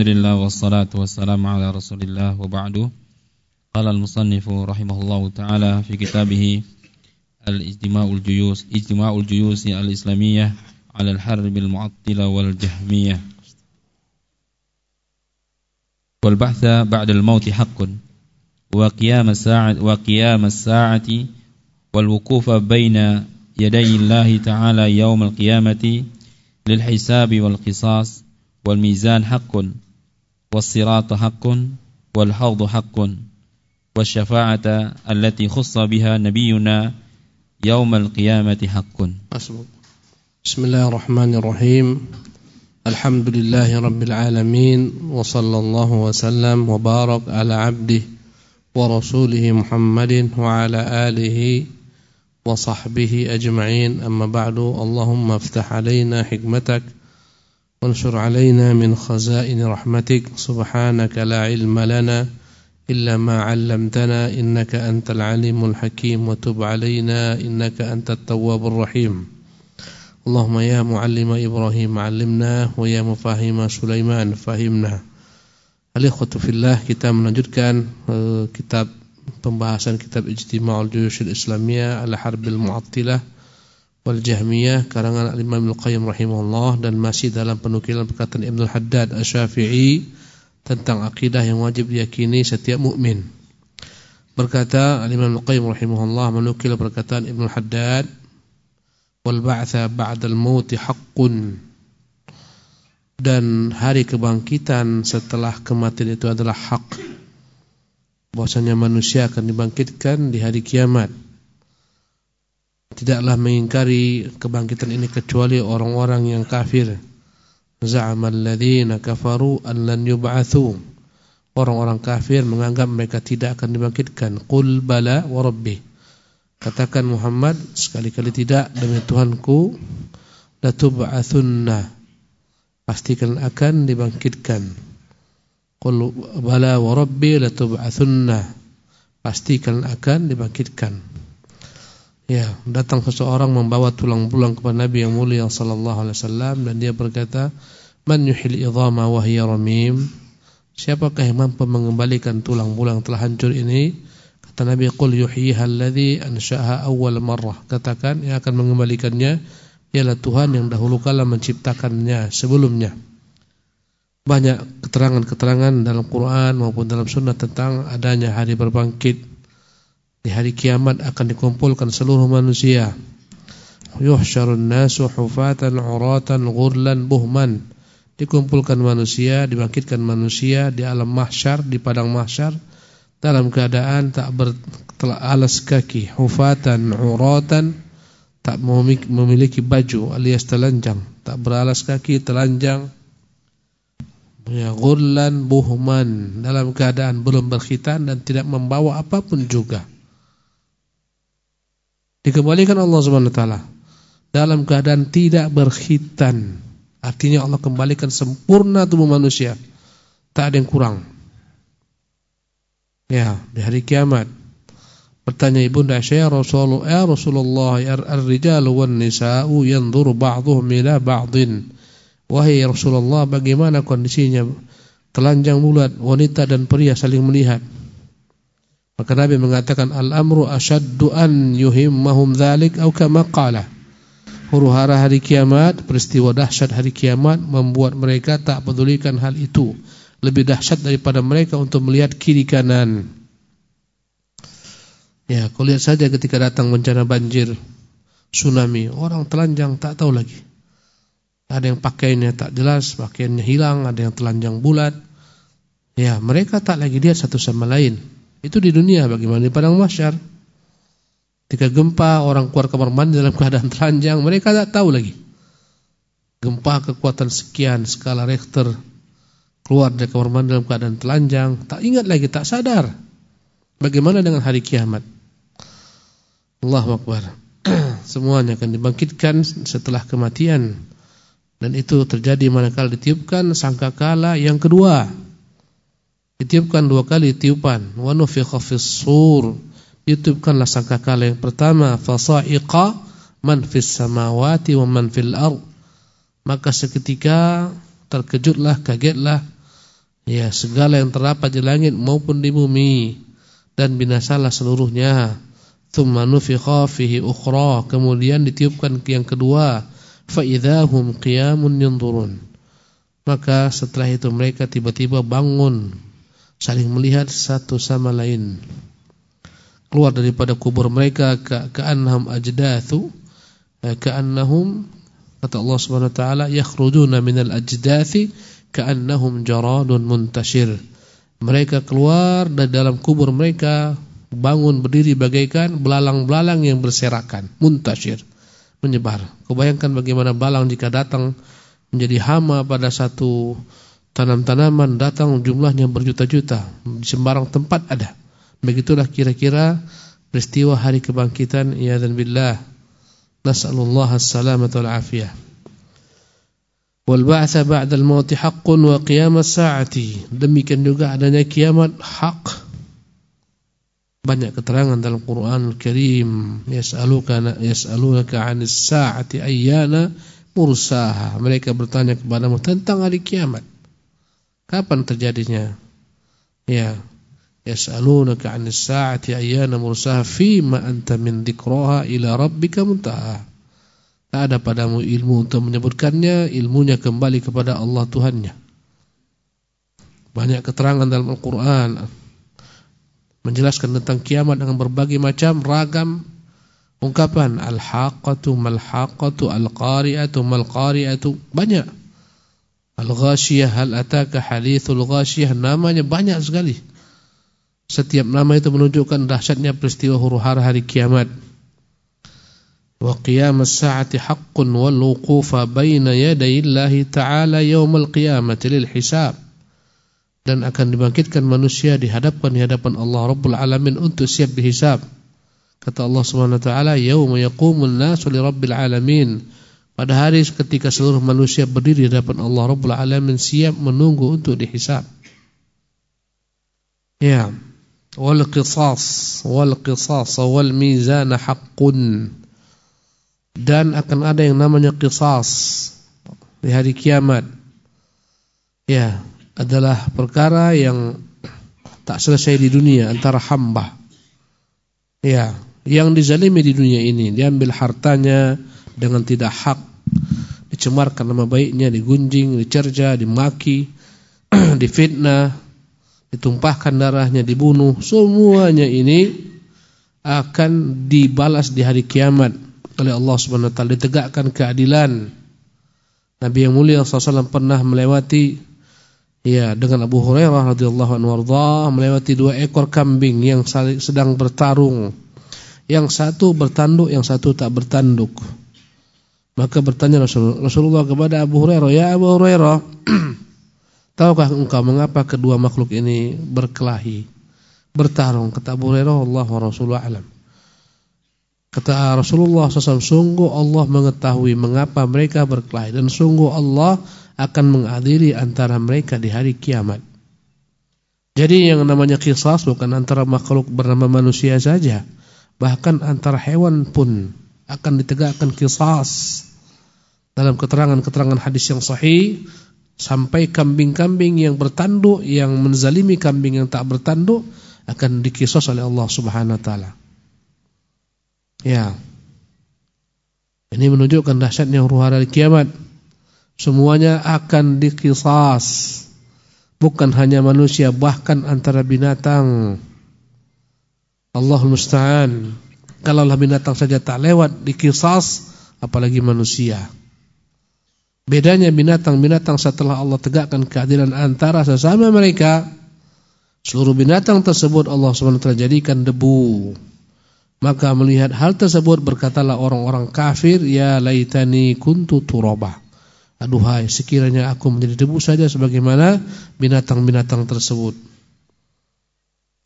Alhamdulillah wassalatu wassalamu ala Rasulillah wa ba'du. Qala al-musannifu rahimahullahu taala fi kitabih Al-Ijtima'ul Juyus, Ijtima'ul Juyus al-Islamiyah 'ala al-Harb al-Mu'attila wal Jahmiyah. Wal bahtha ba'da al-maut haqqun wa qiyam as-sa'ati wa qiyam as-sa'ati wal wuqufa baina yaday Allah ta'ala yawm al-qiyamati lil hisabi wal qisas والميزان حق والصراط حق والحوض حق والشفاعة التي خص بها نبينا يوم القيامة حق. بسم الله الرحمن الرحيم. الحمد لله رب العالمين وصلى الله وسلم وبارك على عبده ورسوله محمد وعلى آله وصحبه أجمعين. أما بعد اللهم افتح علينا حكمتك وانشر علينا من خزائن رحمتك. سبحانك لا علم لنا إلا ما علمتنا. إنك أنت العليم الحكيم. وتب علينا. إنك أنت التواب الرحيم. اللهم يا معلم إبراهيم علمنا ويا مفاهيم سليمان فهمنا. Al-Ikhwatu Fillah kita melanjutkan uh, kitab pembahasan kitab Ijtima'ul Juyushil Islamiyah Al-Harbil Mu'attilah. Wal Jahmiyah karangan Imam Al-Qayyim rahimahullah dan masih dalam penukilan perkataan Ibnu Haddad Asy-Syafi'i tentang akidah yang wajib diyakini setiap mukmin. Berkata Imam Al-Qayyim rahimahullah menukil perkataan Ibnu Haddad wal ba'tsa ba'dal mauti haqqun dan hari kebangkitan setelah kematian itu adalah hak. Bahwasanya manusia akan dibangkitkan di hari kiamat tidaklah mengingkari kebangkitan ini kecuali orang-orang yang kafir. Za'amal ladzina kafaru an lan yub'atsu. Orang-orang kafir menganggap mereka tidak akan dibangkitkan. Qul bala wa rabbi. Katakan Muhammad sekali-kali tidak demi Tuhanku la tub'atsunna. Pastikan akan dibangkitkan. Qul bala wa rabbi la tub'atsunna. Pastikan akan dibangkitkan. Ya, datang seseorang membawa tulang belulang kepada Nabi yang mulia sallallahu alaihi wasallam dan dia berkata, "Man yuhil idhama wa hiya ramim?" Siapakah yang mampu mengembalikan tulang belulang telah hancur ini? Kata Nabi, "Qul yuhyiha alladhi ansha'aha awwal marrah." Katakan yang akan mengembalikannya ialah Tuhan yang dahulu kala menciptakannya sebelumnya. Banyak keterangan-keterangan dalam Quran maupun dalam sunnah tentang adanya hari berbangkit di hari kiamat akan dikumpulkan seluruh manusia. Yuhsyarun nasu hufatan uratan ghurlan buhman. Dikumpulkan manusia, dibangkitkan manusia di alam mahsyar, di padang mahsyar dalam keadaan tak beralas kaki, hufatan uratan tak memiliki baju alias telanjang, tak beralas kaki, telanjang. Ya, ghurlan buhman dalam keadaan belum berkhitan dan tidak membawa apa pun juga dikembalikan Allah Subhanahu wa taala dalam keadaan tidak berkhitan. Artinya Allah kembalikan sempurna tubuh manusia. Tak ada yang kurang. Ya, di hari kiamat. Bertanya Ibunda Aisyah Rasulullah, ya Rasulullah, ar-rijalu wan nisa'u yanzuru ba'dhum ila ba'dhin. Wahai Rasulullah, bagaimana kondisinya? Telanjang bulat, wanita dan pria saling melihat. Maka Nabi mengatakan al-amru asyaddu an yuhimmahum dzalik atau kama qala. Huru-hara hari kiamat, peristiwa dahsyat hari kiamat membuat mereka tak pedulikan hal itu. Lebih dahsyat daripada mereka untuk melihat kiri kanan. Ya, kau lihat saja ketika datang bencana banjir, tsunami, orang telanjang tak tahu lagi. Ada yang pakaiannya tak jelas, pakaiannya hilang, ada yang telanjang bulat. Ya, mereka tak lagi lihat satu sama lain. Itu di dunia bagaimana di padang mahsyar. Ketika gempa orang keluar kamar mandi dalam keadaan telanjang, mereka tak tahu lagi. Gempa kekuatan sekian skala Richter keluar dari kamar mandi dalam keadaan telanjang, tak ingat lagi, tak sadar. Bagaimana dengan hari kiamat? Allahu Akbar. Semuanya akan dibangkitkan setelah kematian. Dan itu terjadi manakala ditiupkan sangkakala yang kedua. Ditiupkan dua kali tiupan. Wa nufikha fis sur. Ditiupkanlah sangkakala yang pertama, fasa'iqa man fis samawati wa man fil ard. Maka seketika terkejutlah, kagetlah Ya, segala yang terdapat di langit maupun di bumi dan binasalah seluruhnya. Tsumma nufikha fihi ukhra, kemudian ditiupkan yang kedua, fa idzahum qiyamun yanzurun. Maka setelah itu mereka tiba-tiba bangun saling melihat satu sama lain. Keluar daripada kubur mereka ka'annahum ajdathu eh, ka'annahum kata Allah Subhanahu wa taala yakhrujuna minal ajdathi ka'annahum jaradun muntashir. Mereka keluar dari dalam kubur mereka bangun berdiri bagaikan belalang-belalang yang berserakan, muntashir, menyebar. Kau bayangkan bagaimana belalang jika datang menjadi hama pada satu tanam-tanaman datang jumlahnya berjuta-juta di sembarang tempat ada. Begitulah kira-kira peristiwa hari kebangkitan ya dan billah. Nas'alullah as-salamata wal afiyah. wal ba'tsa ba'da al-maut haqqun wa qiyamas sa'ati demikian juga adanya kiamat hak banyak keterangan dalam Quran Al-Karim yas'aluka yas'alunaka 'anis sa'ati ayyana mursaha mereka bertanya kepadamu tentang hari kiamat kapan terjadinya? Ya. Yas'alunaka 'anis sa'ati ayyana mursaha fima anta min dzikraha ila rabbika muntaha. Tak ada padamu ilmu untuk menyebutkannya, ilmunya kembali kepada Allah Tuhannya. Banyak keterangan dalam Al-Quran menjelaskan tentang kiamat dengan berbagai macam ragam ungkapan. Al-haqqatu mal-haqqatu al-qari'atu mal-qari'atu. Banyak. Al-Ghashiyah, hal ataka hadithul Ghashiyah, namanya banyak sekali. Setiap nama itu menunjukkan dahsyatnya peristiwa huru hara hari kiamat. Wa qiyamas sa'ati haqqun wal wuqufa baina yadayillahi ta'ala yaumal qiyamati lil hisab. Dan akan dibangkitkan manusia dihadapkan di hadapan Allah Rabbul Alamin untuk siap dihisab. Kata Allah Subhanahu wa taala, "Yauma yaqumul nasu li rabbil alamin." Pada hari ketika seluruh manusia berdiri di hadapan Allah Rabbul Alamin siap menunggu untuk dihisab. Ya. Wal qisas wal qisas wal mizan haqqun dan akan ada yang namanya qisas di hari kiamat. Ya, adalah perkara yang tak selesai di dunia antara hamba. Ya, yang dizalimi di dunia ini, diambil hartanya dengan tidak hak, dicemarkan nama baiknya, digunjing, dicerja, dimaki, difitnah, ditumpahkan darahnya, dibunuh, semuanya ini akan dibalas di hari kiamat oleh Allah Subhanahu wa ditegakkan keadilan. Nabi yang mulia SAW pernah melewati ya dengan Abu Hurairah radhiyallahu anhu melewati dua ekor kambing yang sedang bertarung. Yang satu bertanduk, yang satu tak bertanduk. Maka bertanya Rasulullah kepada Abu Hurairah, "Ya Abu Hurairah, tahukah engkau mengapa kedua makhluk ini berkelahi, bertarung?" Kata Abu Hurairah, "Allah wa Rasulullah alam." Kata Rasulullah SAW, sungguh Allah mengetahui mengapa mereka berkelahi dan sungguh Allah akan mengadili antara mereka di hari kiamat. Jadi yang namanya kisah bukan antara makhluk bernama manusia saja, bahkan antara hewan pun akan ditegakkan kisah. Dalam keterangan-keterangan hadis yang sahih, sampai kambing-kambing yang bertanduk, yang menzalimi kambing yang tak bertanduk, akan dikisos oleh Allah Subhanahu Wa Taala. Ya. Ini menunjukkan dahsyatnya huru hara kiamat. Semuanya akan dikisas. Bukan hanya manusia, bahkan antara binatang. Allahul musta'an. Kalaulah binatang saja tak lewat dikisas, apalagi manusia. Bedanya binatang-binatang setelah Allah tegakkan keadilan antara sesama mereka, seluruh binatang tersebut Allah SWT jadikan debu. Maka melihat hal tersebut berkatalah orang-orang kafir, ya laitani kuntu turaba. Aduhai, sekiranya aku menjadi debu saja sebagaimana binatang-binatang tersebut.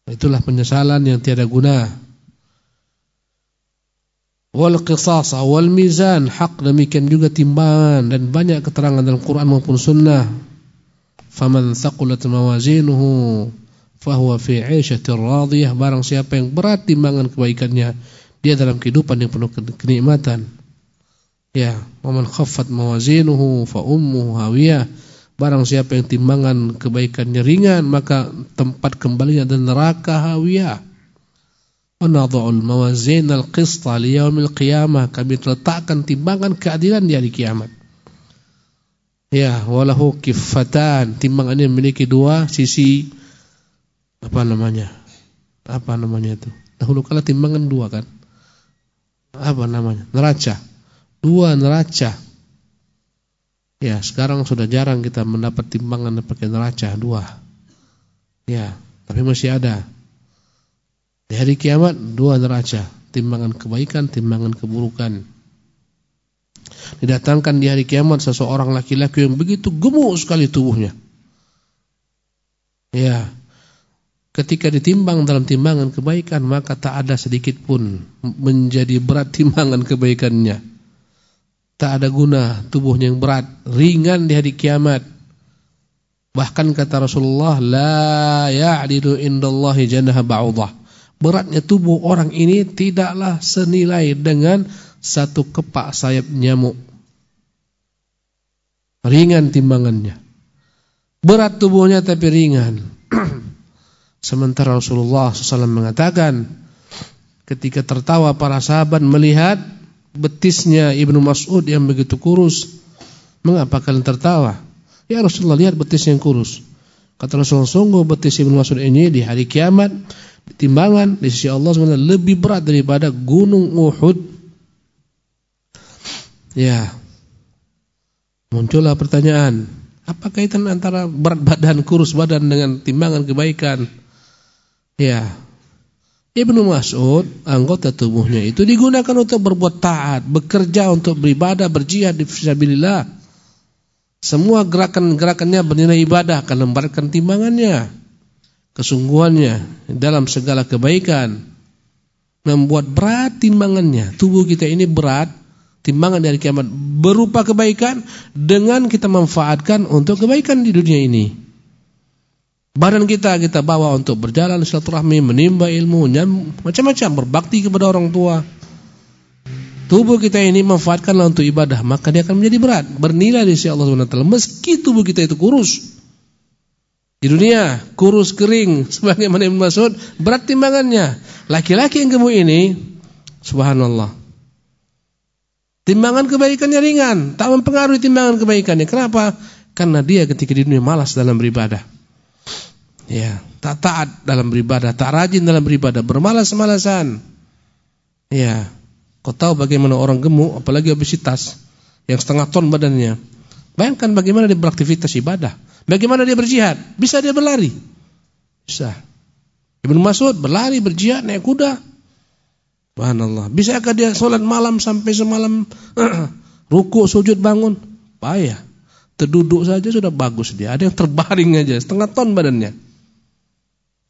Itulah penyesalan yang tiada guna. Wal qisas wal mizan hak demikian juga timbangan dan banyak keterangan dalam Quran maupun sunnah. Faman thaqulat mawazinuhu fahuwa fi 'ishatir radiyah barang siapa yang berat timbangan kebaikannya dia dalam kehidupan yang penuh kenikmatan ya man khaffat mawazinuhu fa ummuhu hawiyah Barang siapa yang timbangan kebaikannya ringan maka tempat kembalinya adalah neraka hawiyah. Wa nadha'ul mawazin al-qista li yaumil qiyamah. Kami letakkan timbangan keadilan di hari kiamat. Ya, walahu kifatan. Timbangan ini memiliki dua sisi apa namanya? Apa namanya itu? Dahulu kala timbangan dua kan? Apa namanya? Neraca. Dua neraca. Ya, sekarang sudah jarang kita mendapat timbangan pakai neraca dua. Ya, tapi masih ada. Di hari kiamat dua neraca, timbangan kebaikan, timbangan keburukan. Didatangkan di hari kiamat seseorang laki-laki yang begitu gemuk sekali tubuhnya. Ya. Ketika ditimbang dalam timbangan kebaikan maka tak ada sedikit pun menjadi berat timbangan kebaikannya tak ada guna tubuhnya yang berat, ringan di hari kiamat. Bahkan kata Rasulullah, la ya'dilu indallahi janaha ba'udah. Beratnya tubuh orang ini tidaklah senilai dengan satu kepak sayap nyamuk. Ringan timbangannya. Berat tubuhnya tapi ringan. Sementara Rasulullah SAW mengatakan, ketika tertawa para sahabat melihat betisnya Ibnu Mas'ud yang begitu kurus. Mengapa kalian tertawa? Ya Rasulullah lihat betis yang kurus. Kata Rasulullah sungguh betis Ibnu Mas'ud ini di hari kiamat timbangan di sisi Allah SWT lebih berat daripada gunung Uhud. Ya. Muncullah pertanyaan, apa kaitan antara berat badan kurus badan dengan timbangan kebaikan? Ya, Ibnu Mas'ud anggota tubuhnya itu digunakan untuk berbuat taat, bekerja untuk beribadah, berjihad di fisabilillah. Semua gerakan-gerakannya bernilai ibadah akan lembarkan timbangannya, kesungguhannya dalam segala kebaikan. Membuat berat timbangannya. Tubuh kita ini berat, timbangan dari kiamat berupa kebaikan dengan kita manfaatkan untuk kebaikan di dunia ini. Badan kita kita bawa untuk berjalan silaturahmi, menimba ilmu, macam-macam berbakti kepada orang tua. Tubuh kita ini manfaatkanlah untuk ibadah, maka dia akan menjadi berat, bernilai di sisi Allah SWT. Meski tubuh kita itu kurus. Di dunia kurus kering sebagaimana Ibnu Mas'ud, berat timbangannya. Laki-laki yang gemuk ini subhanallah. Timbangan kebaikannya ringan, tak mempengaruhi timbangan kebaikannya. Kenapa? Karena dia ketika di dunia malas dalam beribadah. Ya, tak taat dalam beribadah, tak rajin dalam beribadah, bermalas-malasan. Ya, kau tahu bagaimana orang gemuk, apalagi obesitas, yang setengah ton badannya. Bayangkan bagaimana dia beraktivitas ibadah. Bagaimana dia berjihad? Bisa dia berlari? Bisa. Ibnu Mas'ud berlari, berjihad, naik kuda. Subhanallah. Bisakah dia sholat malam sampai semalam ruku, sujud, bangun? Payah. Terduduk saja sudah bagus dia. Ada yang terbaring aja, setengah ton badannya.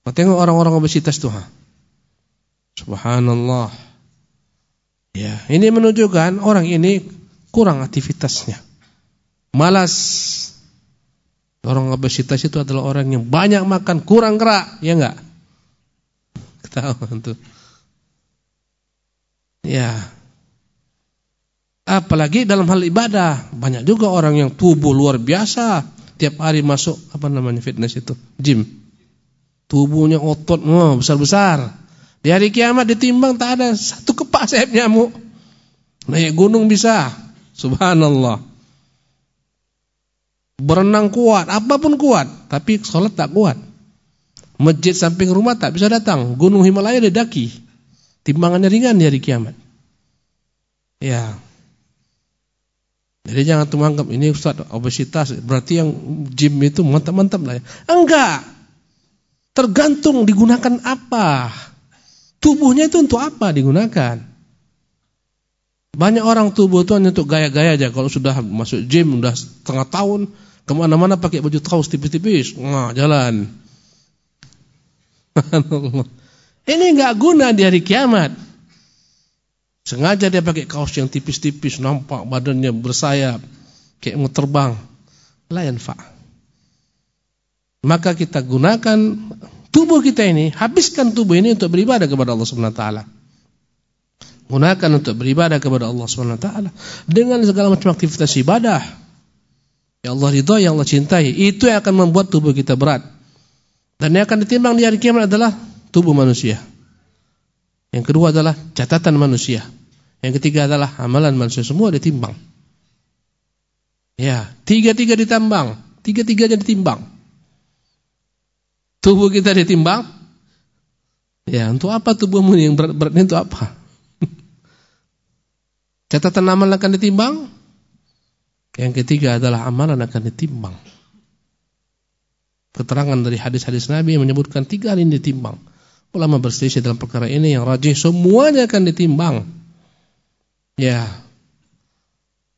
Tengok orang-orang obesitas tuh. Subhanallah. Ya, ini menunjukkan orang ini kurang aktivitasnya. Malas. Orang obesitas itu adalah orang yang banyak makan, kurang gerak, ya enggak? Ketahuan tuh. Ya. Apalagi dalam hal ibadah, banyak juga orang yang tubuh luar biasa, tiap hari masuk apa namanya fitness itu, gym. Tubuhnya otot oh, besar-besar. Di hari kiamat ditimbang tak ada satu kepak sayap nyamuk. Naik gunung bisa. Subhanallah. Berenang kuat, apa pun kuat, tapi sholat tak kuat. Masjid samping rumah tak bisa datang. Gunung Himalaya didaki. Timbangannya ringan di hari kiamat. Ya. Jadi jangan tuh menganggap ini Ustaz obesitas berarti yang gym itu mantap-mantap lah ya. Enggak. Tergantung digunakan apa. Tubuhnya itu untuk apa digunakan. Banyak orang tubuh itu hanya untuk gaya-gaya aja. Kalau sudah masuk gym, sudah setengah tahun, ke mana-mana pakai baju kaos tipis-tipis, nah, jalan. Ini enggak guna di hari kiamat. Sengaja dia pakai kaos yang tipis-tipis, nampak badannya bersayap, kayak mau terbang. Fa. Maka kita gunakan tubuh kita ini, habiskan tubuh ini untuk beribadah kepada Allah Subhanahu wa taala. Gunakan untuk beribadah kepada Allah Subhanahu wa taala dengan segala macam aktivitas ibadah. Yang Allah ridho, yang Allah cintai. Itu yang akan membuat tubuh kita berat. Dan yang akan ditimbang di hari kiamat adalah tubuh manusia. Yang kedua adalah catatan manusia. Yang ketiga adalah amalan manusia. Semua ditimbang. Ya, tiga-tiga ditambang. Tiga-tiganya ditimbang. Tubuh kita ditimbang. Ya, untuk apa tubuhmu yang berat-beratnya untuk apa? Catatan amal akan ditimbang. Yang ketiga adalah amalan akan ditimbang. Keterangan dari hadis-hadis Nabi menyebutkan tiga hal ini ditimbang. Ulama berselisih dalam perkara ini yang rajih semuanya akan ditimbang. Ya.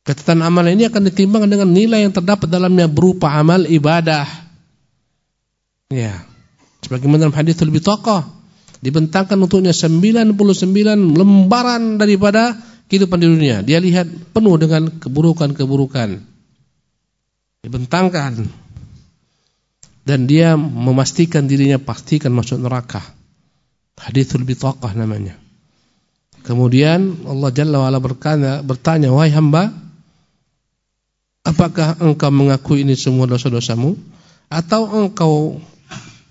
Catatan amal ini akan ditimbang dengan nilai yang terdapat dalamnya berupa amal ibadah. Ya. Sebagaimana dalam hadis lebih tokoh dibentangkan untuknya 99 lembaran daripada kehidupan di dunia. Dia lihat penuh dengan keburukan-keburukan. Dibentangkan. Dan dia memastikan dirinya pastikan masuk neraka. Hadithul bitaqah namanya. Kemudian Allah Jalla wa'ala bertanya, bertanya, Wahai hamba, apakah engkau mengakui ini semua dosa-dosamu? Atau engkau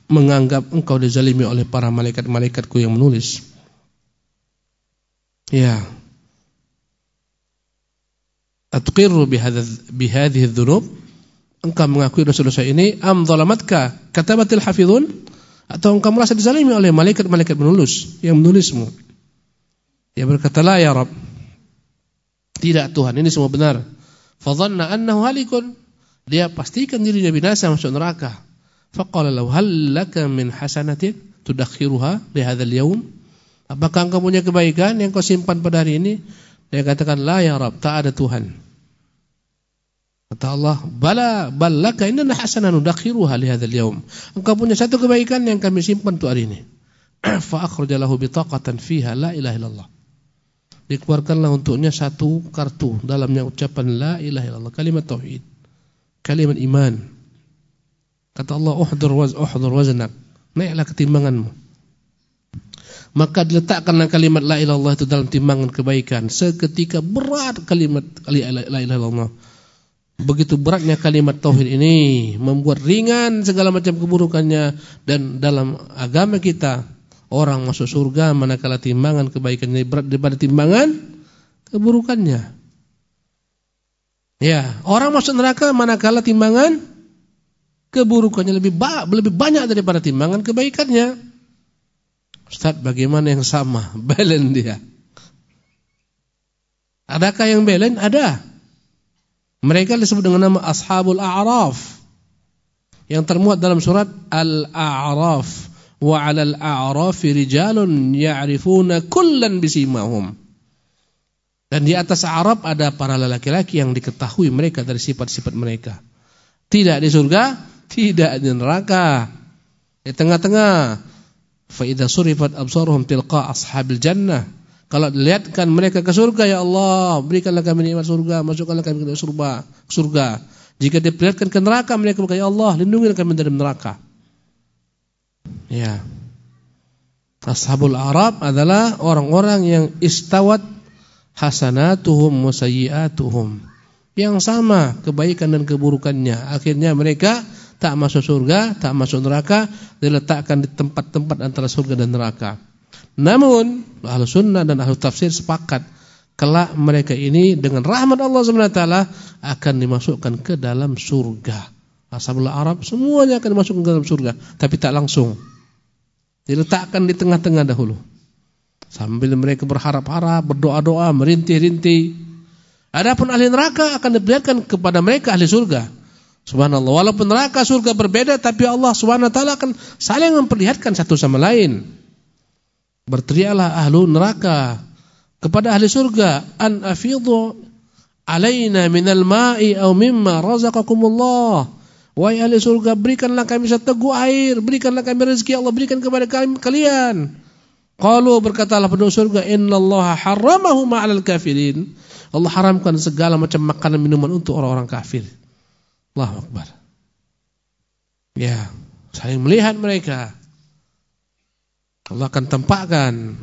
menganggap engkau dizalimi oleh para malaikat-malaikatku yang menulis? Ya, atqirru bihadhihi dhunub? Engkau mengakui dosa-dosa ini. Am zalamatka katabatil hafizun atau engkau merasa dizalimi oleh malaikat-malaikat menulis yang menulismu? Dia berkata la ya rab tidak Tuhan ini semua benar. Fadhanna annahu halikun. Dia pastikan dirinya binasa masuk neraka. Faqala lahu hal laka min hasanatin tudakhiruha li hadzal yaum apakah engkau punya kebaikan yang kau simpan pada hari ini dia katakan la ya rab tak ada Tuhan Kata Allah, "Bala ballaka inna hasanan nudakhiruha li hadzal yaum." Engkau punya satu kebaikan yang kami simpan untuk hari ini. Fa akhraja lahu bitaqatan fiha la ilaha illallah. Dikeluarkanlah untuknya satu kartu dalamnya ucapan la ilaha illallah, kalimat tauhid, kalimat iman. Kata Allah, "Uhdur waz uhdur waznak." Naiklah ketimbanganmu. Maka diletakkanlah kalimat la ilaha illallah itu dalam timbangan kebaikan. Seketika berat kalimat la ilaha illallah Begitu beratnya kalimat tauhid ini membuat ringan segala macam keburukannya dan dalam agama kita orang masuk surga manakala timbangan kebaikannya berat daripada timbangan keburukannya. Ya, orang masuk neraka manakala timbangan keburukannya lebih banyak daripada timbangan kebaikannya. Ustaz, bagaimana yang sama? Belen dia. Adakah yang belen? Ada. Mereka disebut dengan nama Ashabul A'raf yang termuat dalam surat Al-A'raf wa 'alal a'rafi rijalun ya'rifuna kullan bisimahum. Dan di atas Arab ada para lelaki-laki yang diketahui mereka dari sifat-sifat mereka. Tidak di surga, tidak di neraka. Di tengah-tengah. Fa idza surifat absaruhum tilqa ashabil jannah kalau dilihatkan mereka ke surga ya Allah, berikanlah kami nikmat surga, masukkanlah kami ke surga. surga. Jika diperlihatkan ke neraka mereka berkata ya Allah, lindungilah kami dari neraka. Ya. Ashabul Arab adalah orang-orang yang istawat hasanatuhum wa sayyiatuhum. Yang sama kebaikan dan keburukannya. Akhirnya mereka tak masuk surga, tak masuk neraka, diletakkan di tempat-tempat antara surga dan neraka. Namun ahlu sunnah dan ahlu tafsir sepakat kelak mereka ini dengan rahmat Allah SWT akan dimasukkan ke dalam surga. Ashabul Arab semuanya akan dimasukkan ke dalam surga, tapi tak langsung. Diletakkan di tengah-tengah dahulu. Sambil mereka berharap-harap, berdoa-doa, merintih-rintih. Adapun ahli neraka akan diperlihatkan kepada mereka ahli surga. Subhanallah, walaupun neraka surga berbeda tapi Allah Subhanahu wa taala akan saling memperlihatkan satu sama lain. Berteriaklah ahlu neraka kepada ahli surga, an afidhu alaina minal ma'i aw mimma razaqakumullah. Wahai ahli surga, berikanlah kami seteguk air, berikanlah kami rezeki Allah berikan kepada kami, kalian. Qalu berkatalah penduduk surga, innallaha harramahu ma'alal kafirin. Allah haramkan segala macam makanan minuman untuk orang-orang kafir. Allahu Akbar. Ya, saling melihat mereka. Allah akan tampakkan.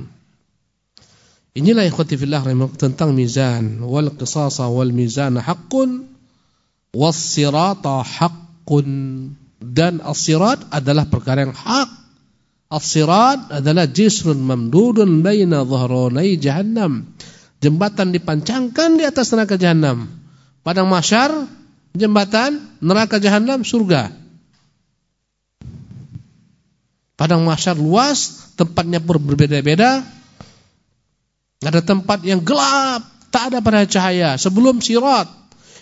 Inilah ikhwati fillah tentang mizan wal qisasa wal mizan haqqun Was-sirata haqqun dan as-sirat adalah perkara yang hak. As-sirat adalah jisrun mamdudun baina dhahranai jahannam. Jembatan dipancangkan di atas neraka jahannam. Padang mahsyar jembatan neraka jahannam surga. Padang mahsyar luas, tempatnya berbeda-beda. Ada tempat yang gelap, tak ada pada cahaya. Sebelum sirat,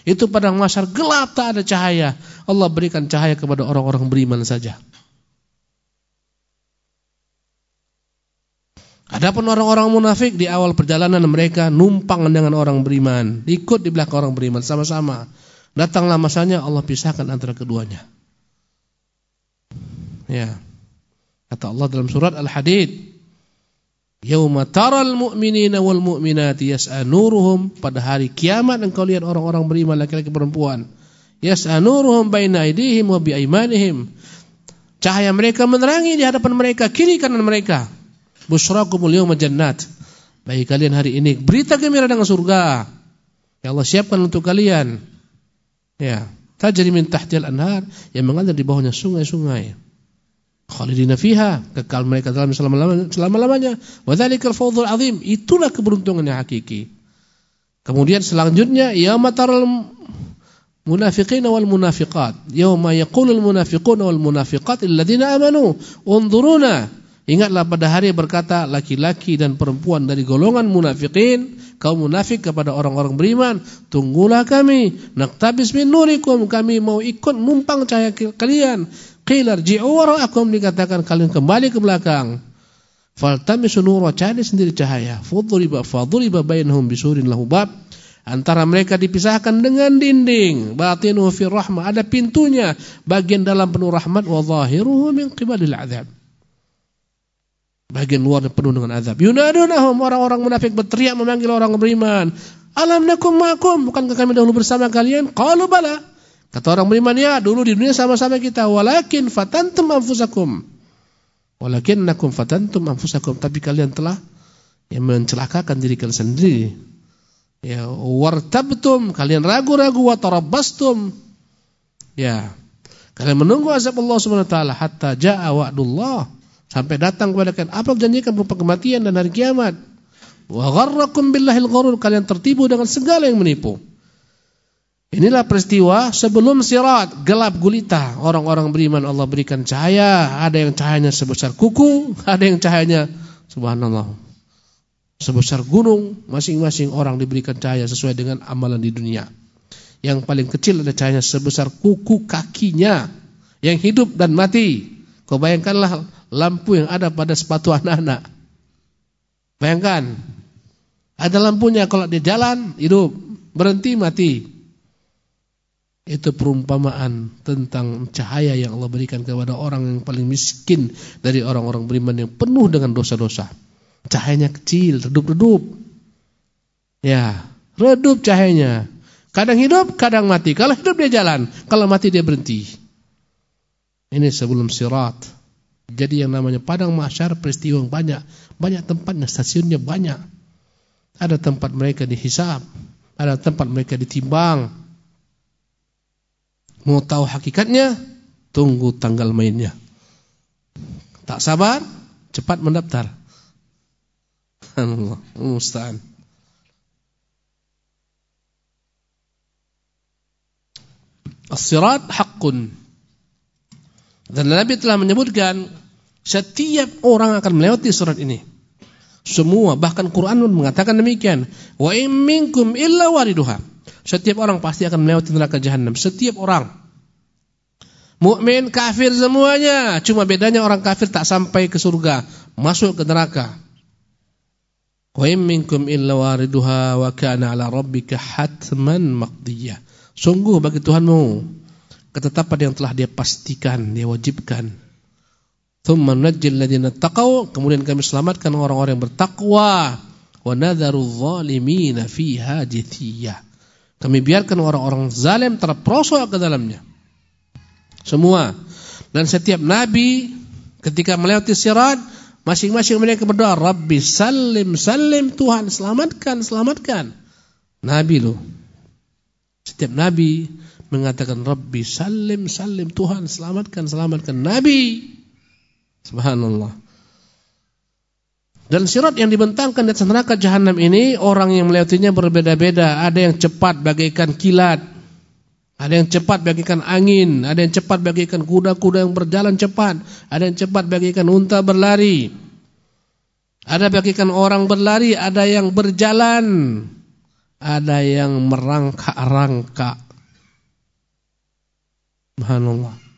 itu padang mahsyar gelap tak ada cahaya. Allah berikan cahaya kepada orang-orang beriman saja. Adapun orang-orang munafik di awal perjalanan mereka numpang dengan orang beriman, ikut di belakang orang beriman sama-sama. Datanglah masanya Allah pisahkan antara keduanya. Ya. Kata Allah dalam surat Al-Hadid, Yauma taral mu'minina wal mu'minati yas'a nuruhum pada hari kiamat engkau lihat orang-orang beriman laki-laki perempuan yas'a nuruhum baina aydihim wa bi aymanihim. Cahaya mereka menerangi di hadapan mereka kiri kanan mereka. Busyrakumul yawma jannat. Bagi kalian hari ini berita gembira dengan surga. Yang Allah siapkan untuk kalian ya. Tajri min tahtil anhar yang mengalir di bawahnya sungai-sungai. Khalidina fiha kekal mereka dalam selama-lamanya. Wa dzalikal fawzul azim. Itulah keberuntungan yang hakiki. Kemudian selanjutnya yauma taral munafiqin wal munafiqat. Yauma yaqulul munafiqun wal munafiqat alladziina amanu. Unzuruna ingatlah pada hari berkata laki-laki dan perempuan dari golongan munafikin kaum munafik kepada orang-orang beriman tunggulah kami naktabis min nurikum kami mau ikut numpang cahaya kalian Qila rji'u wara'akum dikatakan kalian kembali ke belakang. Faltamisu nura cari sendiri cahaya. Fudriba fadriba bainahum bisurin lahu bab. Antara mereka dipisahkan dengan dinding. Batinu fi rahmah. Ada pintunya. Bagian dalam penuh rahmat. Wa zahiruhu min qibalil azab. Bagian luar penuh dengan azab. Yunadunahum. Orang-orang munafik berteriak memanggil orang beriman. Alam nakum makum. Bukankah kami dahulu bersama kalian? Qalu bala. Kata orang beriman, ya dulu di dunia sama-sama kita. Walakin fatantum anfusakum. Walakin nakum fatantum anfusakum. Tapi kalian telah yang mencelakakan diri kalian sendiri. Ya, wartabtum. Kalian ragu-ragu. Watarabbastum. Ya. Kalian menunggu azab Allah SWT. Hatta ja'a wa'dullah. Sampai datang kepada kalian. Apa janjikan berupa kematian dan hari kiamat. Wa gharrakum billahil. Kalian tertipu dengan segala yang menipu. Inilah peristiwa sebelum sirat gelap gulita. Orang-orang beriman Allah berikan cahaya. Ada yang cahayanya sebesar kuku, ada yang cahayanya subhanallah sebesar gunung. Masing-masing orang diberikan cahaya sesuai dengan amalan di dunia. Yang paling kecil ada cahayanya sebesar kuku kakinya yang hidup dan mati. Kau bayangkanlah lampu yang ada pada sepatu anak-anak. Bayangkan. Ada lampunya kalau dia jalan hidup, berhenti mati. Itu perumpamaan tentang cahaya yang Allah berikan kepada orang yang paling miskin dari orang-orang beriman yang penuh dengan dosa-dosa. Cahayanya kecil, redup-redup. Ya, redup cahayanya. Kadang hidup, kadang mati. Kalau hidup dia jalan, kalau mati dia berhenti. Ini sebelum sirat. Jadi yang namanya padang mahsyar peristiwa yang banyak. Banyak tempatnya, stasiunnya banyak. Ada tempat mereka dihisap, ada tempat mereka ditimbang. Mau tahu hakikatnya? Tunggu tanggal mainnya. Tak sabar? Cepat mendaftar. Allah musta'an. As-sirat. Dan Nabi telah menyebutkan setiap orang akan melewati surat ini. Semua bahkan Quran pun mengatakan demikian. Wa in minkum illa wariduha. Setiap orang pasti akan melewati neraka jahanam. Setiap orang. Mukmin, kafir semuanya. Cuma bedanya orang kafir tak sampai ke surga, masuk ke neraka. Wa minkum illa wariduha wa kana 'ala rabbika hatman maqdiyah. Sungguh bagi Tuhanmu ketetapan yang telah dia pastikan, dia wajibkan. Thumma najjil ladzina taqaw, kemudian kami selamatkan orang-orang yang bertakwa wa nadharu adh-dhalimina fiha jithiyah. Kami biarkan orang-orang zalim terperosok ke dalamnya. Semua. Dan setiap nabi ketika melewati sirat, masing-masing mereka berdoa, Rabbi salim salim Tuhan selamatkan, selamatkan. Nabi loh. Setiap nabi mengatakan Rabbi salim salim Tuhan selamatkan selamatkan Nabi. Subhanallah. Dan sirat yang dibentangkan di atas neraka jahanam ini orang yang melewatinya berbeda-beda. Ada yang cepat bagaikan kilat. Ada yang cepat bagaikan angin, ada yang cepat bagaikan kuda-kuda yang berjalan cepat, ada yang cepat bagaikan unta berlari. Ada bagaikan orang berlari, ada yang berjalan, ada yang merangkak-rangkak. Subhanallah.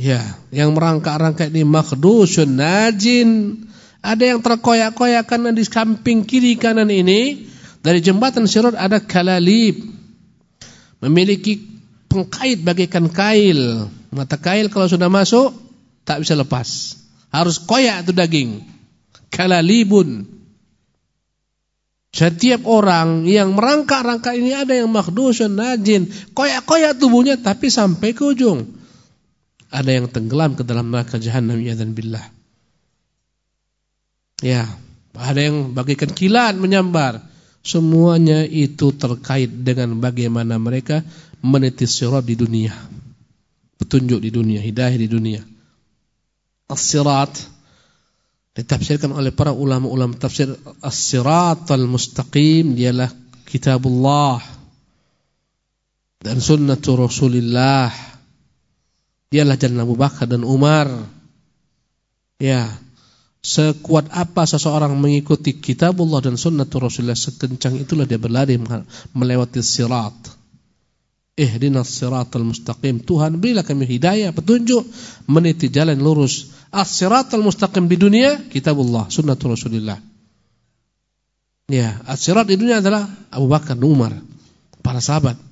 Ya, yang merangkak-rangkak ini makhdusun najin. Ada yang terkoyak-koyak karena di samping kiri kanan ini dari jembatan sirat ada kalalib. Memiliki pengkait bagaikan kail. Mata kail kalau sudah masuk tak bisa lepas. Harus koyak itu daging. Kalalibun. Setiap orang yang merangkak-rangkak ini ada yang makhdusun najin. Koyak-koyak tubuhnya tapi sampai ke ujung ada yang tenggelam ke dalam neraka jahanam ya dan billah. Ya, ada yang bagaikan kilat menyambar. Semuanya itu terkait dengan bagaimana mereka meniti sirat di dunia. Petunjuk di dunia, hidayah di dunia. As-sirat ditafsirkan oleh para ulama-ulama tafsir as-sirat al-mustaqim dialah kitabullah dan sunnatu Rasulillah Dialah jalan Abu Bakar dan Umar. Ya, sekuat apa seseorang mengikuti kitabullah dan sunnatu Rasulullah sekencang itulah dia berlari melewati sirat. Ihdinas siratal mustaqim. Tuhan berilah kami hidayah, petunjuk meniti jalan lurus. As-siratal mustaqim di dunia kitabullah, sunnatu Rasulullah. Ya, as-sirat di dunia adalah Abu Bakar Umar, para sahabat.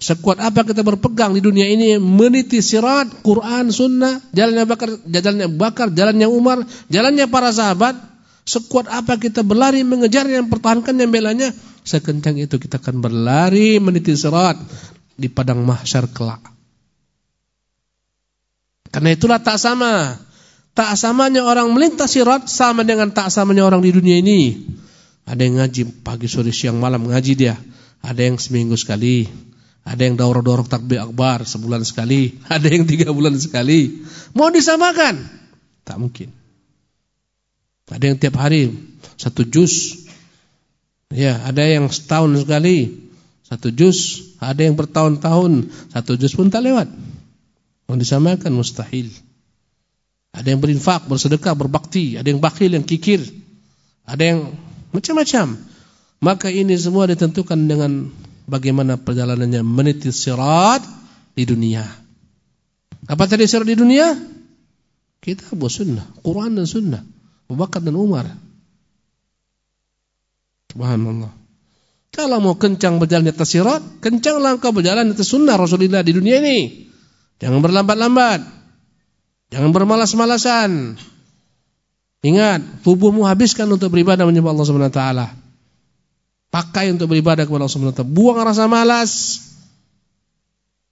Sekuat apa kita berpegang di dunia ini meniti sirat, Quran, Sunnah, jalannya bakar, jalannya bakar, jalannya Umar, jalannya para sahabat. Sekuat apa kita berlari mengejar yang pertahankan yang belanya, sekencang itu kita akan berlari meniti sirat di padang mahsyar kelak. Karena itulah tak sama. Tak samanya orang melintas sirat sama dengan tak samanya orang di dunia ini. Ada yang ngaji pagi, sore, siang, malam ngaji dia. Ada yang seminggu sekali. Ada yang daurah-daurah takbir akbar sebulan sekali, ada yang tiga bulan sekali. Mau disamakan? Tak mungkin. Ada yang tiap hari satu juz. Ya, ada yang setahun sekali satu juz, ada yang bertahun-tahun satu juz pun tak lewat. Mau disamakan mustahil. Ada yang berinfak, bersedekah, berbakti, ada yang bakhil, yang kikir, ada yang macam-macam. Maka ini semua ditentukan dengan bagaimana perjalanannya meniti sirat di dunia. Apa tadi sirat di dunia? Kita buat sunnah, Quran dan sunnah, Abu Bakar dan Umar. Subhanallah. Kalau mau kencang berjalan di atas sirat, kencanglah engkau berjalan di atas sunnah Rasulullah di dunia ini. Jangan berlambat-lambat. Jangan bermalas-malasan. Ingat, tubuhmu habiskan untuk beribadah menyembah Allah Subhanahu wa taala. Pakai untuk beribadah kepada Allah Subhanahu wa. Buang rasa malas.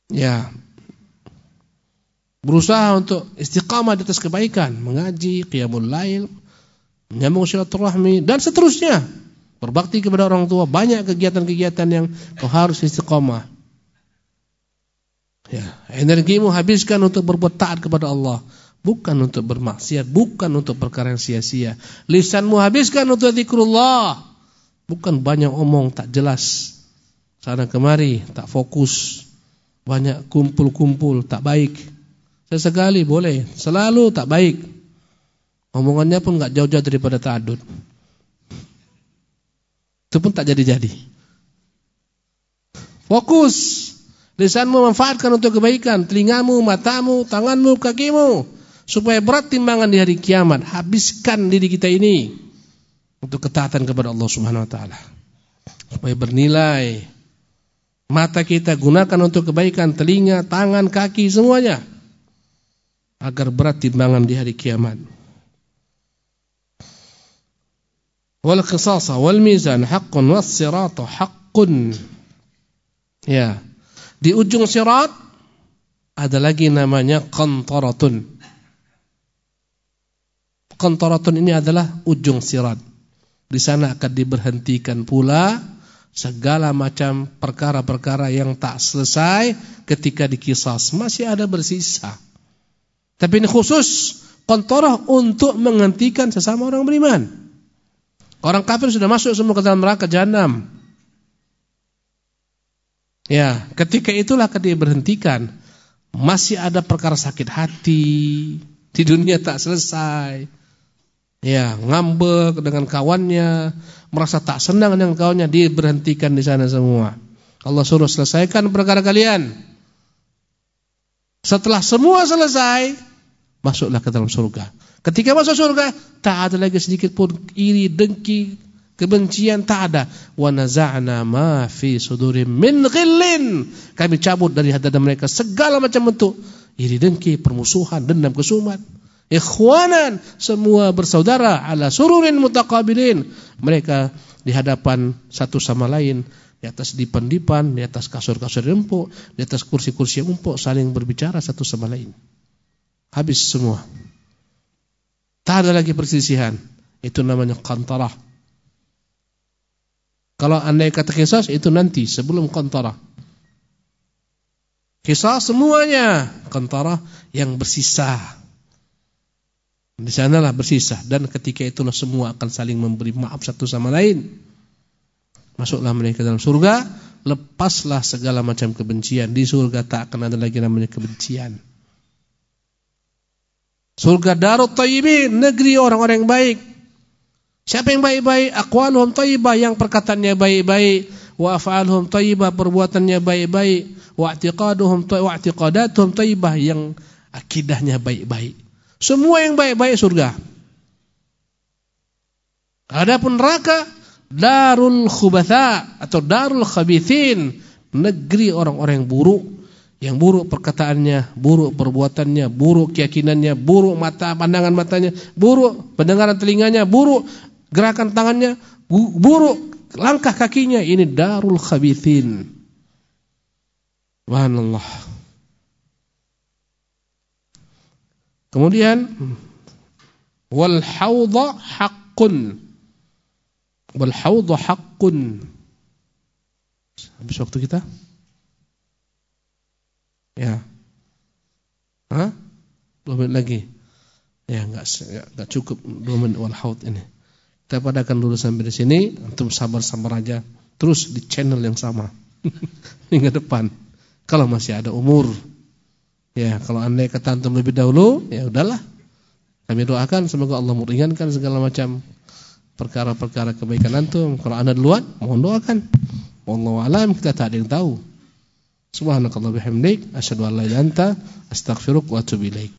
Ya. Berusaha untuk istiqamah di atas kebaikan, mengaji, qiyamul lail, menyambung silaturahmi dan seterusnya. Berbakti kepada orang tua, banyak kegiatan-kegiatan yang kau harus istiqamah. Ya, energimu habiskan untuk berbuat taat kepada Allah, bukan untuk bermaksiat, bukan untuk perkara yang sia-sia. Lisanmu habiskan untuk zikrullah, Bukan banyak omong tak jelas. Sana kemari tak fokus. Banyak kumpul-kumpul tak baik. Sesekali boleh, selalu tak baik. Omongannya pun enggak jauh-jauh daripada ta'adud. Itu pun tak jadi-jadi. Fokus. Lisanmu manfaatkan untuk kebaikan, telingamu, matamu, tanganmu, kakimu supaya berat timbangan di hari kiamat. Habiskan diri kita ini untuk ketaatan kepada Allah Subhanahu wa taala. Supaya bernilai. Mata kita gunakan untuk kebaikan, telinga, tangan, kaki semuanya agar berat timbangan di hari kiamat. Wal qisasa wal mizan haqqun was siratu haqqun. Ya. Di ujung sirat ada lagi namanya qantaratun. Qantaratun ini adalah ujung sirat. Di sana akan diberhentikan pula segala macam perkara-perkara yang tak selesai ketika dikisas masih ada bersisa. Tapi ini khusus kontorah untuk menghentikan sesama orang beriman. Orang kafir sudah masuk semua ke dalam neraka jahanam. Ya, ketika itulah akan diberhentikan. Masih ada perkara sakit hati di dunia tak selesai. Ya, ngambek dengan kawannya, merasa tak senang dengan kawannya, diberhentikan di sana semua. Allah suruh selesaikan perkara kalian. Setelah semua selesai, masuklah ke dalam surga. Ketika masuk surga, tak ada lagi sedikit pun iri, dengki, kebencian tak ada. Wa naza'na ma fi sudurim min ghillin. Kami cabut dari hati mereka segala macam bentuk iri dengki, permusuhan, dendam, kesumat. Ikhwanan, semua bersaudara ala sururin mutaqabilin. Mereka di hadapan satu sama lain di atas dipan-dipan, di atas kasur-kasur empuk, di atas kursi-kursi empuk saling berbicara satu sama lain. Habis semua. Tak ada lagi persisihan. Itu namanya kantarah. Kalau anda kata kisah itu nanti sebelum kantarah. Kisah semuanya kantarah yang bersisa. Di sanalah bersisa dan ketika itulah semua akan saling memberi maaf satu sama lain. Masuklah mereka dalam surga, lepaslah segala macam kebencian. Di surga tak akan ada lagi namanya kebencian. Surga Darut Tayyibin, negeri orang-orang yang baik. Siapa yang baik-baik? Aqwaluhum tayyibah yang perkataannya baik-baik, wa af'aluhum tayyibah perbuatannya baik-baik, wa i'tiqaduhum wa i'tiqadatuhum tayyibah yang akidahnya baik-baik. Semua yang baik-baik surga. Adapun neraka darul khubatha atau darul khabithin, negeri orang-orang yang buruk, yang buruk perkataannya, buruk perbuatannya, buruk keyakinannya, buruk mata pandangan matanya, buruk pendengaran telinganya, buruk gerakan tangannya, buruk langkah kakinya. Ini darul khabithin. Subhanallah. Kemudian wal haudha haqqun. Wal haudha haqqun. Habis waktu kita? Ya. Hah? Menit lagi. Ya, enggak enggak cukup dua menit wal haud ini. Kita padakan dulu sampai di sini, antum sabar-sabar aja. Terus di channel yang sama. Hingga depan. Kalau masih ada umur Ya, kalau anda kata antum lebih dahulu, ya udahlah. Kami doakan semoga Allah meringankan segala macam perkara-perkara kebaikan antum. Kalau anda duluan, mohon doakan. Wallahu alam kita tak ada yang tahu. Subhanakallah bihamdik, asyhadu an la wa atubu.